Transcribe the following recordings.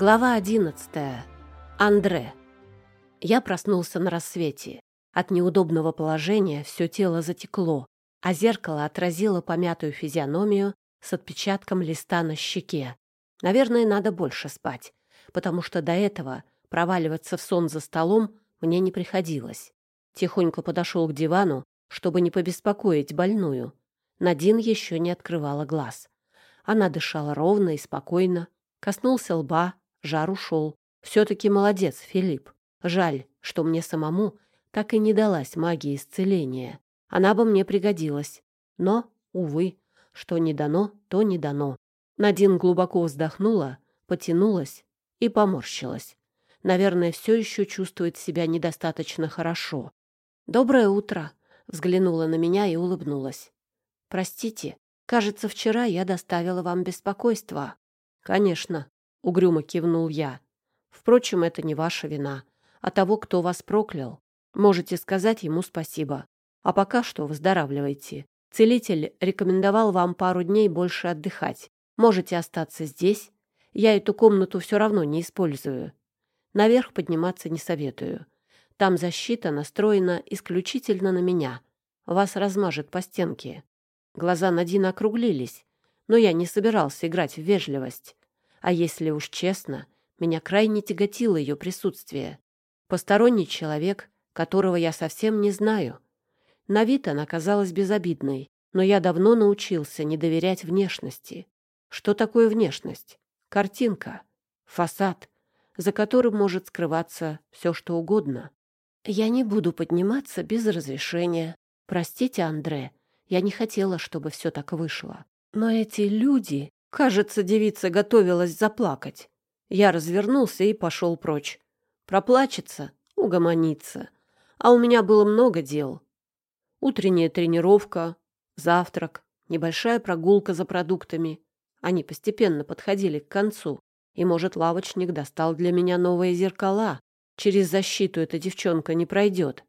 Глава одиннадцатая. Андре. Я проснулся на рассвете. От неудобного положения все тело затекло, а зеркало отразило помятую физиономию с отпечатком листа на щеке. Наверное, надо больше спать, потому что до этого проваливаться в сон за столом мне не приходилось. Тихонько подошел к дивану, чтобы не побеспокоить больную. Надин еще не открывала глаз. Она дышала ровно и спокойно. Коснулся лба, жар ушел. Все-таки молодец, Филипп. Жаль, что мне самому так и не далась магия исцеления. Она бы мне пригодилась. Но, увы, что не дано, то не дано. Надин глубоко вздохнула, потянулась и поморщилась. Наверное, все еще чувствует себя недостаточно хорошо. «Доброе утро!» — взглянула на меня и улыбнулась. «Простите, кажется, вчера я доставила вам беспокойство». «Конечно», — угрюмо кивнул я. «Впрочем, это не ваша вина, а того, кто вас проклял. Можете сказать ему спасибо. А пока что выздоравливайте. Целитель рекомендовал вам пару дней больше отдыхать. Можете остаться здесь. Я эту комнату все равно не использую. Наверх подниматься не советую. Там защита настроена исключительно на меня. Вас размажет по стенке. Глаза Надина округлились, но я не собирался играть в вежливость. А если уж честно, меня крайне тяготило ее присутствие. Посторонний человек, которого я совсем не знаю. На вид она казалась безобидной, но я давно научился не доверять внешности. Что такое внешность? Картинка, фасад, за которым может скрываться все, что угодно. Я не буду подниматься без разрешения. Простите, Андре, я не хотела, чтобы все так вышло. Но эти люди... Кажется, девица готовилась заплакать. Я развернулся и пошел прочь. Проплачется, угомонится. А у меня было много дел. Утренняя тренировка, завтрак, небольшая прогулка за продуктами. Они постепенно подходили к концу. И, может, лавочник достал для меня новые зеркала. Через защиту эта девчонка не пройдет.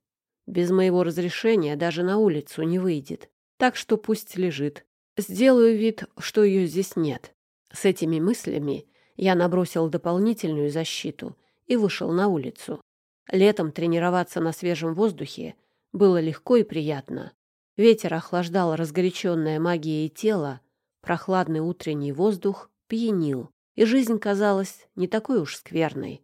Без моего разрешения даже на улицу не выйдет. Так что пусть лежит. Сделаю вид, что ее здесь нет. С этими мыслями я набросил дополнительную защиту и вышел на улицу. Летом тренироваться на свежем воздухе было легко и приятно. Ветер охлаждал разгоряченное магией тело, прохладный утренний воздух пьянил, и жизнь казалась не такой уж скверной.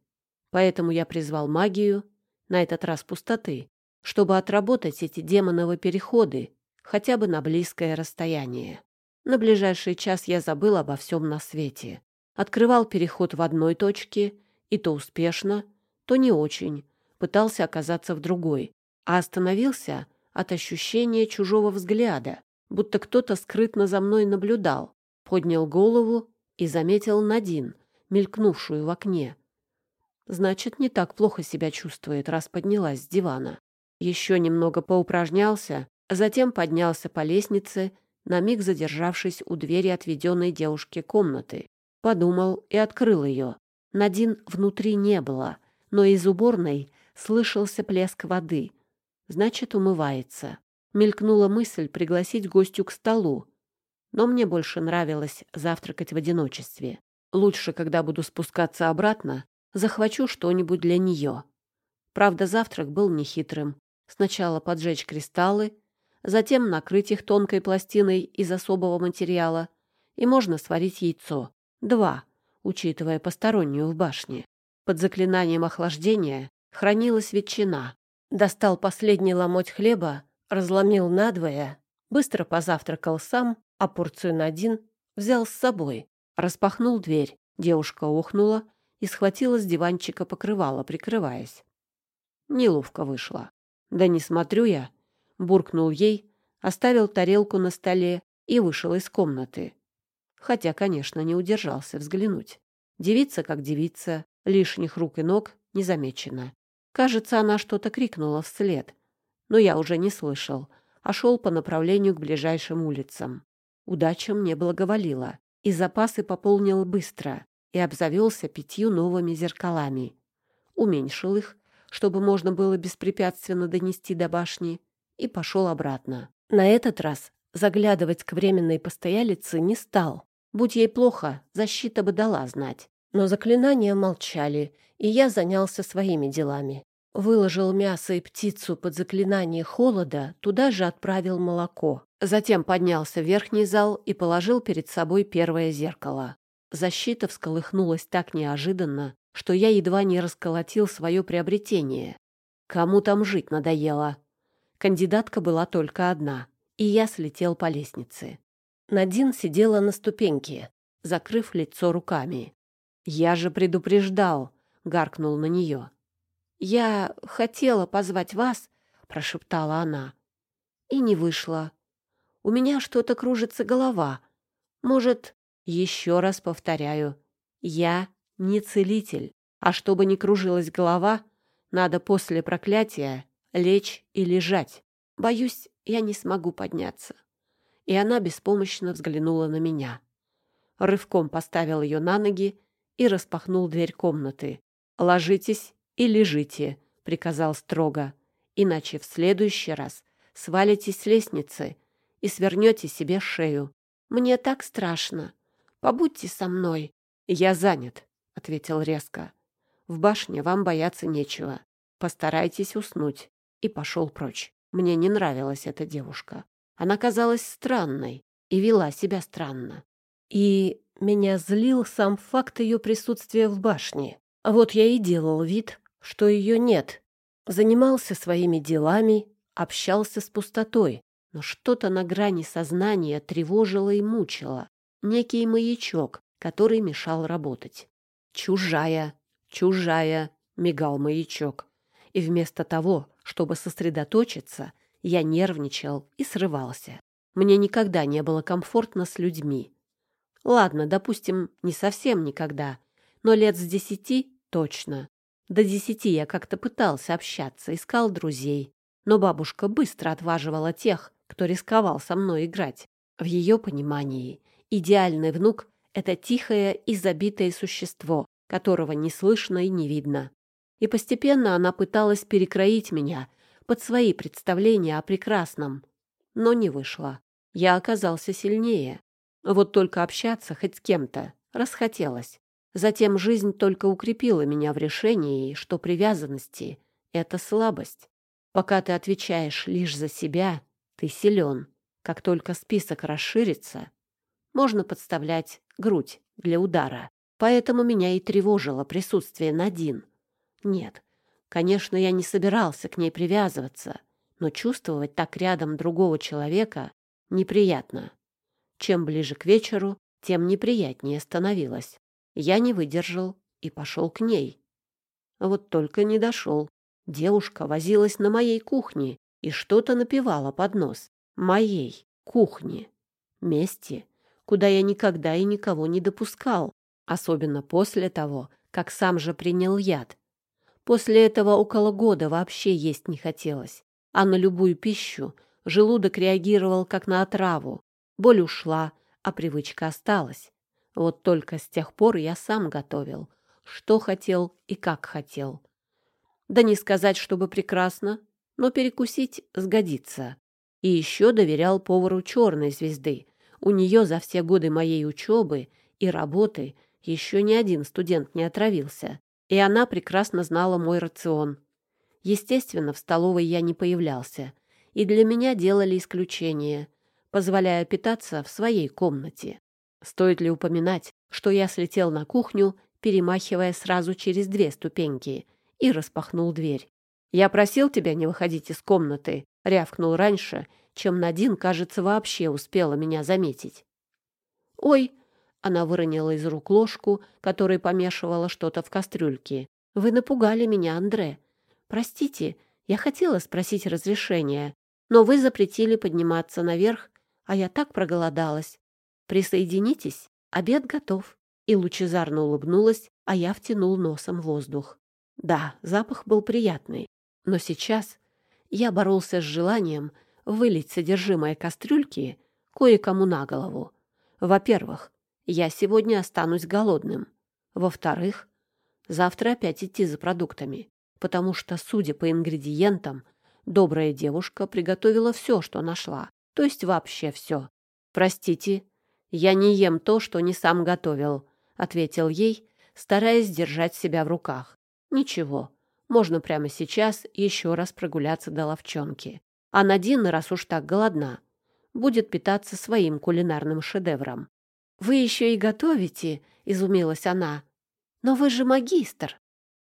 Поэтому я призвал магию, на этот раз пустоты, чтобы отработать эти демоновы переходы хотя бы на близкое расстояние. На ближайший час я забыл обо всем на свете. Открывал переход в одной точке, и то успешно, то не очень, пытался оказаться в другой, а остановился от ощущения чужого взгляда, будто кто-то скрытно за мной наблюдал, поднял голову и заметил Надин, мелькнувшую в окне. Значит, не так плохо себя чувствует, раз поднялась с дивана. Еще немного поупражнялся, затем поднялся по лестнице, на миг задержавшись у двери отведенной девушке комнаты. Подумал и открыл ее. Надин внутри не было, но из уборной слышался плеск воды. Значит, умывается. Мелькнула мысль пригласить гостю к столу. Но мне больше нравилось завтракать в одиночестве. Лучше, когда буду спускаться обратно, захвачу что-нибудь для нее. Правда, завтрак был нехитрым. Сначала поджечь кристаллы, затем накрыть их тонкой пластиной из особого материала, и можно сварить яйцо. Два, учитывая постороннюю в башне. Под заклинанием охлаждения хранилась ветчина. Достал последний ломоть хлеба, разломил надвое, быстро позавтракал сам, а порцию на один взял с собой. Распахнул дверь. Девушка охнула, и схватила с диванчика покрывало, прикрываясь. Неловко вышло. Да не смотрю я, буркнул ей, оставил тарелку на столе и вышел из комнаты. Хотя, конечно, не удержался взглянуть. Девица как девица, лишних рук и ног не замечено. Кажется, она что-то крикнула вслед, но я уже не слышал, а шел по направлению к ближайшим улицам. Удача мне благоволила, и запасы пополнил быстро и обзавелся пятью новыми зеркалами. Уменьшил их, чтобы можно было беспрепятственно донести до башни, и пошел обратно. На этот раз заглядывать к временной постоялице не стал. Будь ей плохо, защита бы дала знать. Но заклинания молчали, и я занялся своими делами. Выложил мясо и птицу под заклинание холода, туда же отправил молоко. Затем поднялся в верхний зал и положил перед собой первое зеркало. Защита всколыхнулась так неожиданно, что я едва не расколотил свое приобретение. Кому там жить надоело? Кандидатка была только одна, и я слетел по лестнице. Надин сидела на ступеньке, закрыв лицо руками. «Я же предупреждал!» — гаркнул на нее. «Я хотела позвать вас», — прошептала она. «И не вышла. У меня что-то кружится голова. Может, еще раз повторяю, я не целитель, а чтобы не кружилась голова, надо после проклятия лечь и лежать. Боюсь, я не смогу подняться». И она беспомощно взглянула на меня. Рывком поставил ее на ноги и распахнул дверь комнаты. «Ложитесь и лежите», — приказал строго, «иначе в следующий раз свалитесь с лестницы и свернете себе шею. Мне так страшно. Побудьте со мной». «Я занят», — ответил резко. «В башне вам бояться нечего. Постарайтесь уснуть». И пошел прочь. Мне не нравилась эта девушка. Она казалась странной и вела себя странно. И меня злил сам факт ее присутствия в башне. А вот я и делал вид, что ее нет. Занимался своими делами, общался с пустотой, но что-то на грани сознания тревожило и мучило. Некий маячок, который мешал работать. «Чужая, чужая», — мигал маячок. И вместо того, чтобы сосредоточиться, я нервничал и срывался. Мне никогда не было комфортно с людьми. Ладно, допустим, не совсем никогда, но лет с десяти точно. До десяти я как-то пытался общаться, искал друзей. Но бабушка быстро отваживала тех, кто рисковал со мной играть. В ее понимании идеальный внук — это тихое и забитое существо, которого не слышно и не видно. И постепенно она пыталась перекроить меня под свои представления о прекрасном. Но не вышло. Я оказался сильнее. Вот только общаться хоть с кем-то расхотелось. Затем жизнь только укрепила меня в решении, что привязанности — это слабость. Пока ты отвечаешь лишь за себя, ты силен. Как только список расширится, можно подставлять грудь для удара. Поэтому меня и тревожило присутствие Надин. Нет, конечно, я не собирался к ней привязываться, но чувствовать так рядом другого человека неприятно. Чем ближе к вечеру, тем неприятнее становилось. Я не выдержал и пошел к ней. Вот только не дошел. Девушка возилась на моей кухне и что-то напевала под нос. Моей кухне. Месте, куда я никогда и никого не допускал. Особенно после того, как сам же принял яд. После этого около года вообще есть не хотелось. А на любую пищу желудок реагировал как на отраву. Боль ушла, а привычка осталась. Вот только с тех пор я сам готовил, что хотел и как хотел. Да не сказать, чтобы прекрасно, но перекусить сгодится. И еще доверял повару черной звезды. У нее за все годы моей учебы и работы еще ни один студент не отравился. И она прекрасно знала мой рацион. Естественно, в столовой я не появлялся. И для меня делали исключение, позволяя питаться в своей комнате. Стоит ли упоминать, что я слетел на кухню, перемахивая сразу через две ступеньки, и распахнул дверь. «Я просил тебя не выходить из комнаты», — рявкнул раньше, чем Надин, кажется, вообще успела меня заметить. «Ой!» — она выронила из рук ложку, которой помешивала что-то в кастрюльке. «Вы напугали меня, Андре. Простите, я хотела спросить разрешения, но вы запретили подниматься наверх, а я так проголодалась. Присоединитесь, обед готов». И лучезарно улыбнулась, а я втянул носом воздух. Да, запах был приятный, но сейчас я боролся с желанием вылить содержимое кастрюльки кое-кому на голову. Во-первых, я сегодня останусь голодным. Во-вторых, завтра опять идти за продуктами, потому что, судя по ингредиентам, добрая девушка приготовила все, что нашла, то есть вообще все. Простите, «Я не ем то, что не сам готовил», — ответил ей, стараясь держать себя в руках. Ничего, можно прямо сейчас еще раз прогуляться до ловчонки. А Надин, раз уж так голодна, будет питаться своим кулинарным шедевром. «Вы еще и готовите?» — изумилась она. «Но вы же магистр!»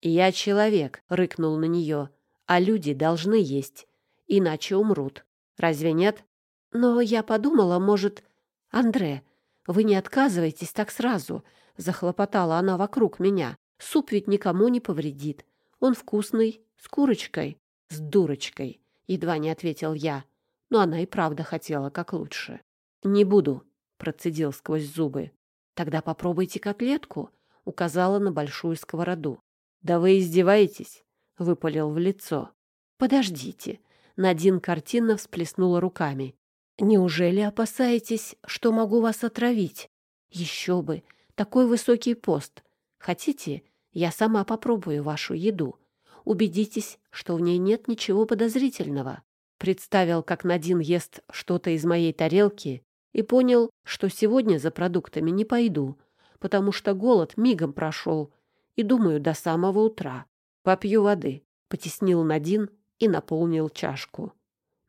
«Я человек», — рыкнул на нее, — «а люди должны есть, иначе умрут. Разве нет?» «Но я подумала, может...» «Андре, вы не отказываетесь так сразу», — захлопотала она вокруг меня. «Суп ведь никому не повредит. Он вкусный, с курочкой». «С дурочкой», — едва не ответил я. Но она и правда хотела как лучше. «Не буду», — процедил сквозь зубы. «Тогда попробуйте котлетку», — указала на большую сковороду. «Да вы издеваетесь?» — выпалил в лицо. «Подождите». Надин картинно всплеснула руками. Неужели опасаетесь, что могу вас отравить? Еще бы, такой высокий пост. Хотите, я сама попробую вашу еду. Убедитесь, что в ней нет ничего подозрительного. Представил, как Надин ест что-то из моей тарелки и понял, что сегодня за продуктами не пойду, потому что голод мигом прошел и думаю до самого утра. Попью воды, потеснил Надин и наполнил чашку.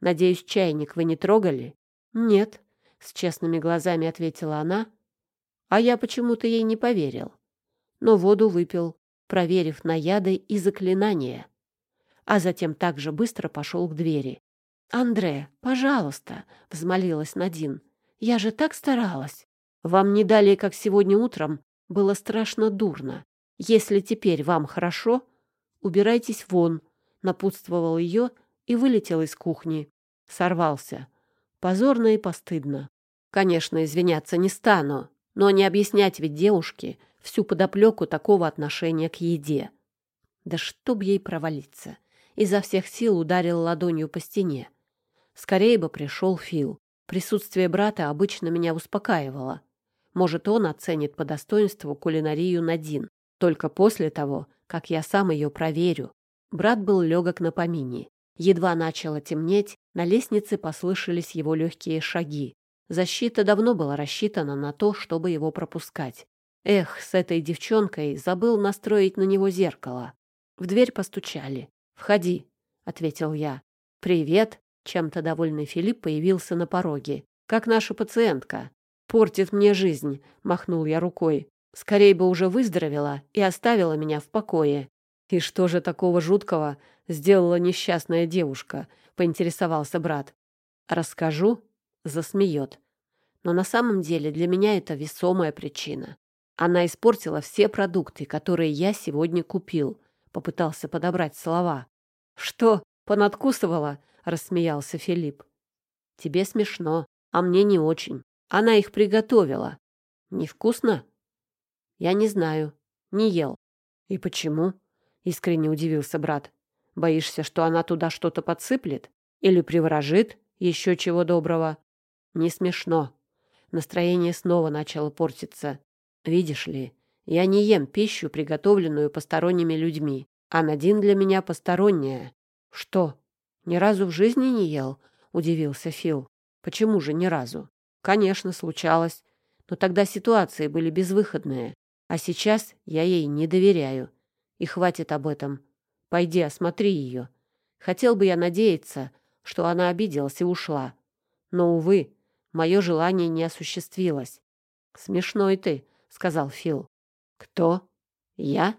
Надеюсь, чайник вы не трогали? Нет, с честными глазами ответила она, а я почему-то ей не поверил. Но воду выпил, проверив на яды и заклинания. А затем также быстро пошел к двери. «Андре, пожалуйста», — взмолилась Надин. «Я же так старалась. Вам не дали, как сегодня утром, было страшно дурно. Если теперь вам хорошо, убирайтесь вон», — напутствовал ее и вылетел из кухни. Сорвался. Позорно и постыдно. Конечно, извиняться не стану, но не объяснять ведь девушке всю подоплеку такого отношения к еде. Да чтоб ей провалиться. Изо всех сил ударил ладонью по стене. Скорее бы пришел Фил. Присутствие брата обычно меня успокаивало. Может, он оценит по достоинству кулинарию Надин. Только после того, как я сам ее проверю. Брат был легок на помине. Едва начало темнеть, на лестнице послышались его легкие шаги. Защита давно была рассчитана на то, чтобы его пропускать. Эх, с этой девчонкой забыл настроить на него зеркало. В дверь постучали. «Входи», — ответил я. «Привет», — чем-то довольный Филипп появился на пороге. «Как наша пациентка?» «Портит мне жизнь», — махнул я рукой. «Скорей бы уже выздоровела и оставила меня в покое». «И что же такого жуткого сделала несчастная девушка?» — поинтересовался брат. «Расскажу?» — засмеет. Но на самом деле для меня это весомая причина. Она испортила все продукты, которые я сегодня купил. Попытался подобрать слова. «Что, понадкусывала?» — рассмеялся Филипп. «Тебе смешно, а мне не очень. Она их приготовила. Невкусно?» «Я не знаю. Не ел». «И почему?» — искренне удивился брат. Боишься, что она туда что-то подсыплет? Или приворожит? Еще чего доброго? Не смешно. Настроение снова начало портиться. Видишь ли, я не ем пищу, приготовленную посторонними людьми. А Надин для меня посторонняя. Что, ни разу в жизни не ел? Удивился Фил. Почему же ни разу? Конечно, случалось. Но тогда ситуации были безвыходные. А сейчас я ей не доверяю. И хватит об этом. Пойди, осмотри ее. Хотел бы я надеяться, что она обиделась и ушла. Но, увы, мое желание не осуществилось. «Смешной ты», — сказал Фил. «Кто?» «Я?»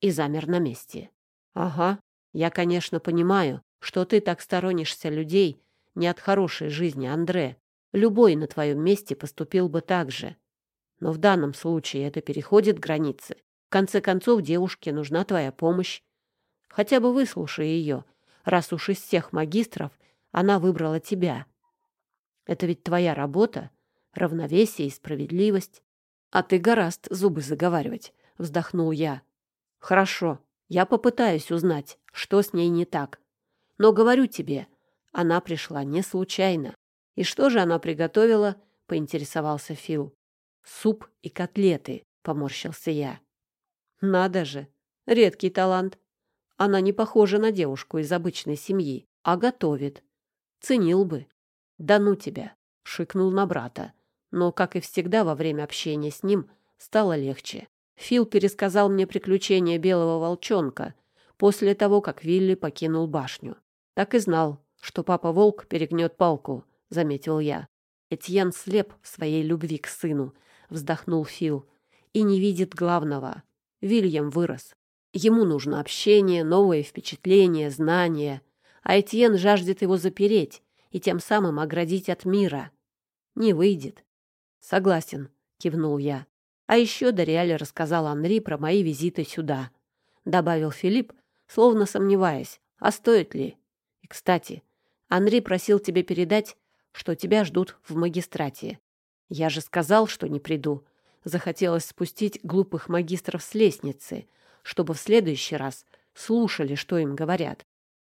И замер на месте. «Ага, я, конечно, понимаю, что ты так сторонишься людей не от хорошей жизни, Андре. Любой на твоем месте поступил бы так же. Но в данном случае это переходит границы. В конце концов, девушке нужна твоя помощь, Хотя бы выслушай ее, раз уж из всех магистров она выбрала тебя. Это ведь твоя работа, равновесие и справедливость. А ты гораст зубы заговаривать, вздохнул я. Хорошо, я попытаюсь узнать, что с ней не так. Но говорю тебе, она пришла не случайно. И что же она приготовила? поинтересовался Фил. Суп и котлеты, поморщился я. Надо же, редкий талант. Она не похожа на девушку из обычной семьи, а готовит. Ценил бы. Да ну тебя, шикнул на брата. Но, как и всегда, во время общения с ним стало легче. Фил пересказал мне приключения белого волчонка после того, как Вилли покинул башню. Так и знал, что папа-волк перегнет палку, — заметил я. Этьен слеп в своей любви к сыну, — вздохнул Фил, — и не видит главного. Вильям вырос. Ему нужно общение, новые впечатления, знания, а Этьен жаждет его запереть и тем самым оградить от мира. Не выйдет. Согласен, кивнул я. А еще Дориаль рассказал Анри про мои визиты сюда. Добавил Филипп, словно сомневаясь, а стоит ли. И, кстати, Анри просил тебе передать, что тебя ждут в магистрате. Я же сказал, что не приду. Захотелось спустить глупых магистров с лестницы, чтобы в следующий раз слушали, что им говорят.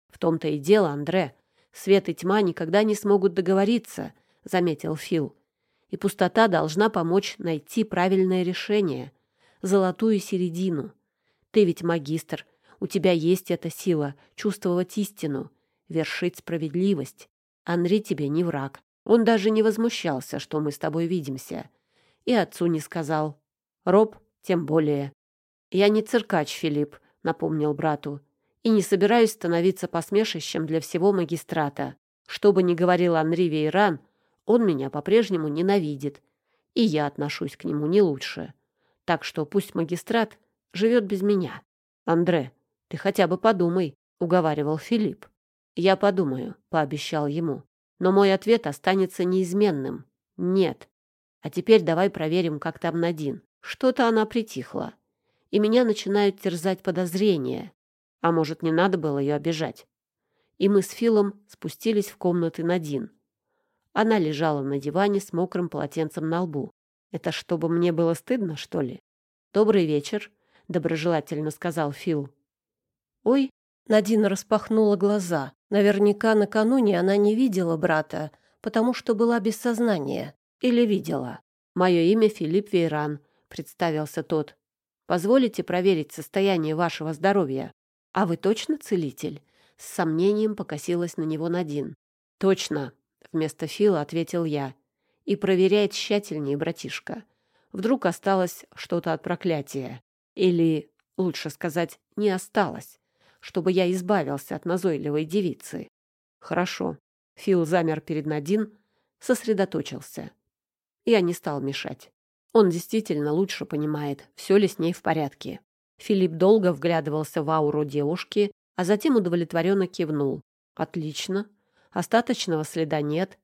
В том-то и дело, Андре. Свет и тьма никогда не смогут договориться, — заметил Фил и пустота должна помочь найти правильное решение, золотую середину. Ты ведь магистр, у тебя есть эта сила чувствовать истину, вершить справедливость. Анри тебе не враг. Он даже не возмущался, что мы с тобой видимся. И отцу не сказал. Роб тем более. Я не циркач, Филипп, напомнил брату, и не собираюсь становиться посмешищем для всего магистрата. Что бы ни говорил Анри Вейран, он меня по-прежнему ненавидит, и я отношусь к нему не лучше. Так что пусть магистрат живет без меня. Андре, ты хотя бы подумай, — уговаривал Филипп. Я подумаю, — пообещал ему. Но мой ответ останется неизменным. Нет. А теперь давай проверим, как там Надин. Что-то она притихла. И меня начинают терзать подозрения. А может, не надо было ее обижать? И мы с Филом спустились в комнаты Надин. Она лежала на диване с мокрым полотенцем на лбу. Это чтобы мне было стыдно, что ли? Добрый вечер, доброжелательно сказал Фил. Ой, Надина распахнула глаза. Наверняка накануне она не видела брата, потому что была без сознания. Или видела. Мое имя Филипп Вейран, представился тот. Позволите проверить состояние вашего здоровья? А вы точно целитель? С сомнением покосилась на него Надин. Точно, Вместо Фила ответил я. И проверяй тщательнее, братишка. Вдруг осталось что-то от проклятия. Или, лучше сказать, не осталось, чтобы я избавился от назойливой девицы. Хорошо. Фил замер перед Надин, сосредоточился. Я не стал мешать. Он действительно лучше понимает, все ли с ней в порядке. Филипп долго вглядывался в ауру девушки, а затем удовлетворенно кивнул. «Отлично. Остаточного следа нет.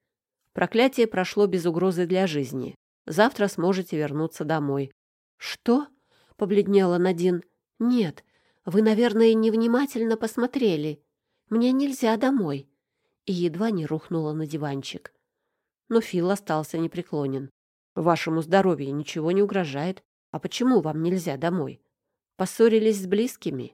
Проклятие прошло без угрозы для жизни. Завтра сможете вернуться домой. Что? побледнела Надин. Нет, вы, наверное, невнимательно посмотрели. Мне нельзя домой. И едва не рухнула на диванчик. Но Фил остался непреклонен. Вашему здоровью ничего не угрожает. А почему вам нельзя домой? Поссорились с близкими?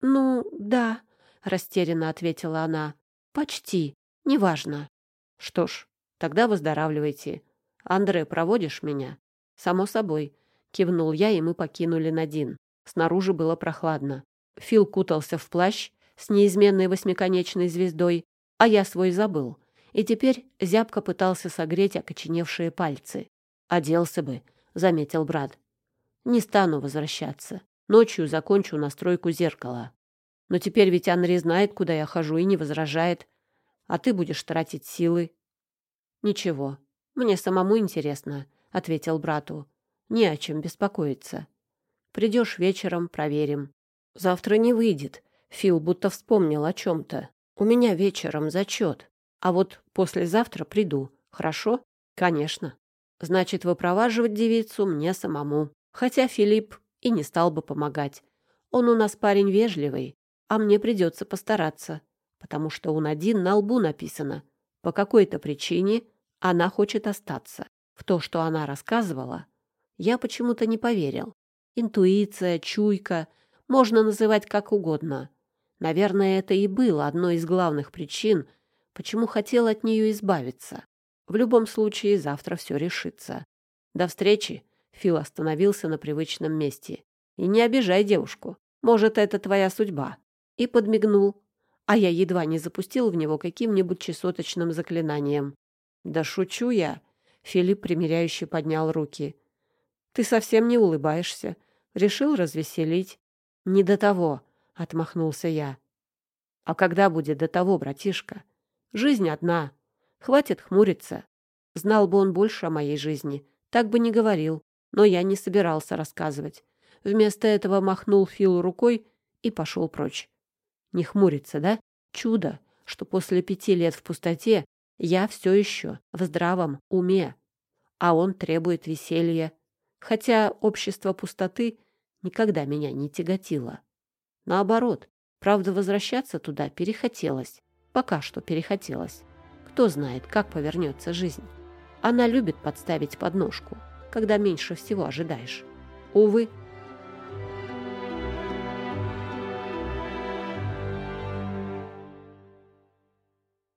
Ну, да, растерянно ответила она. Почти. Неважно. Что ж, тогда выздоравливайте. Андре, проводишь меня? Само собой. Кивнул я, и мы покинули Надин. Снаружи было прохладно. Фил кутался в плащ с неизменной восьмиконечной звездой, а я свой забыл. И теперь зябко пытался согреть окоченевшие пальцы. «Оделся бы», — заметил брат. «Не стану возвращаться. Ночью закончу настройку зеркала. Но теперь ведь Анри знает, куда я хожу, и не возражает а ты будешь тратить силы. Ничего, мне самому интересно, ответил брату. Не о чем беспокоиться. Придешь вечером, проверим. Завтра не выйдет. Фил будто вспомнил о чем-то. У меня вечером зачет. А вот послезавтра приду. Хорошо? Конечно. Значит, выпроваживать девицу мне самому. Хотя Филипп и не стал бы помогать. Он у нас парень вежливый, а мне придется постараться потому что у Надин на лбу написано «По какой-то причине она хочет остаться». В то, что она рассказывала, я почему-то не поверил. Интуиция, чуйка, можно называть как угодно. Наверное, это и было одной из главных причин, почему хотел от нее избавиться. В любом случае, завтра все решится. До встречи. Фил остановился на привычном месте. И не обижай девушку. Может, это твоя судьба. И подмигнул, а я едва не запустил в него каким-нибудь чесоточным заклинанием. «Да шучу я!» — Филипп примиряюще поднял руки. «Ты совсем не улыбаешься. Решил развеселить. Не до того, — отмахнулся я. А когда будет до того, братишка? Жизнь одна. Хватит хмуриться. Знал бы он больше о моей жизни, так бы не говорил. Но я не собирался рассказывать. Вместо этого махнул Филу рукой и пошел прочь. Не хмурится, да? Чудо, что после пяти лет в пустоте я все еще в здравом уме. А он требует веселья. Хотя общество пустоты никогда меня не тяготило. Наоборот, правда, возвращаться туда перехотелось. Пока что перехотелось. Кто знает, как повернется жизнь. Она любит подставить подножку, когда меньше всего ожидаешь. Увы,